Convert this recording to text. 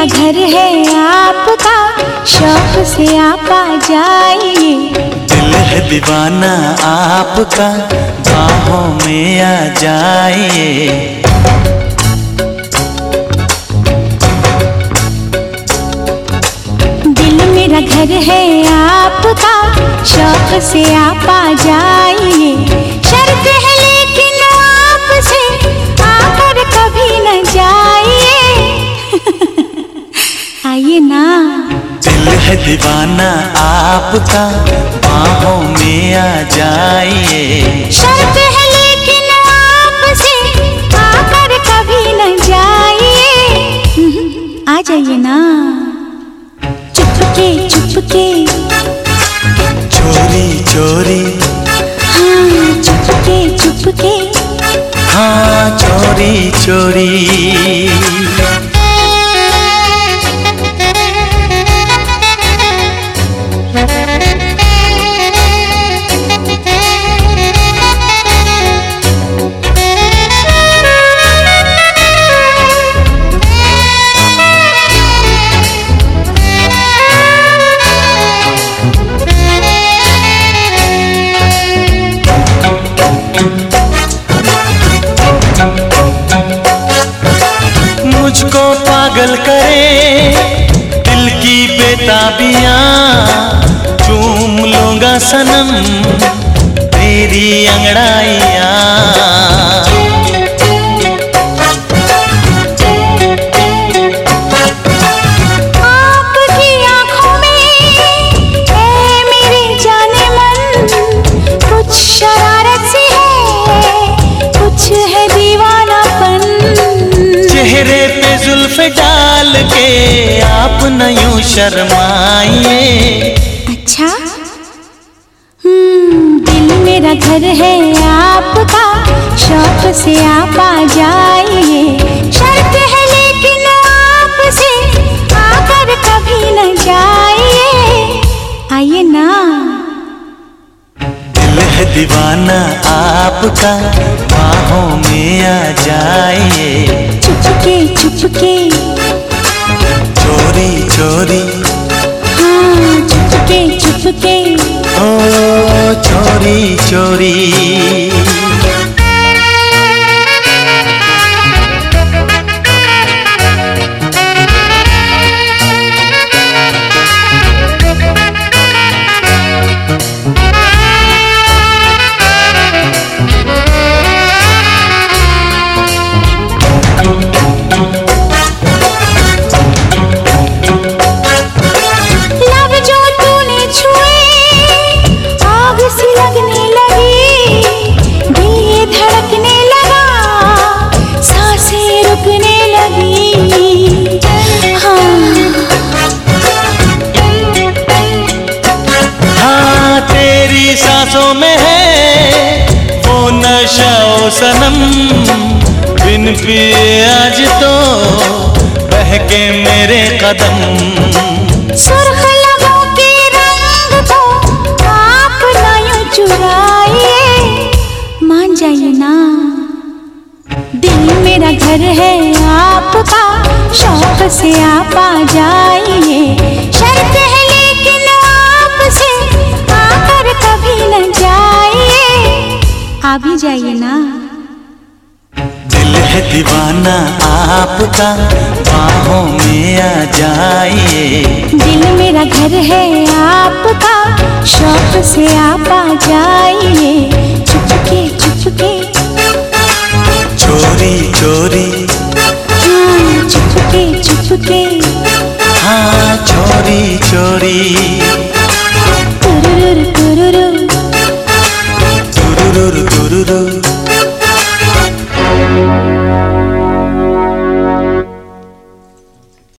मेरा घर है आपका शौक से आप आ जाइए। दिल है दीवाना आपका बाहों में आ जाइए। दिल मेरा घर है आपका शौक से आप आ जाइए। शर्त है आइए ना। दिल है दीवाना आपका बाहों में आ जाइए। शर्त है लेकिन आपसे आकर कभी न जाइए। आ जाइए ना। चुपके चुपके। चोरी चोरी। हाँ चुपके चुपके। हाँ चोरी चोरी। बेताबियाँ चूम लूँगा सनम तेरी अंगड़ाइयाँ। आपकी आँखों में मेरे जाने मन। कुछ शरारत है कुछ है दीवानापन। चेहरे पे जुल्फ डाल शर्माइए। अच्छा? हम्म दिल मेरा घर है आपका शौक से आप आ जाइए। शर्त है लेकिन आपसे आकर कभी न जाइए। आइए ना। दिल है दीवाना आपका बाहों में आ जाइए। चुपके चुपके। चोरी चोरी हाँ चुपके चुपके ओ चोरी चोरी सनम बिन पिए आज तो बहके मेरे कदम। मेरा घर है आपका, शौक से आप आ जाइए। शर्त है लेकिन आपसे आकर कभी न जाइए। आ भी जाइए ना। दीवाना आपका बाहों में आ जाइए। दिल मेरा घर है आपका शौक से आप आ जाइए। चुपके चुपके। चोरी चोरी। हाँ चुपके चुपके। हाँ चोरी चोरी।